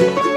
Thank you.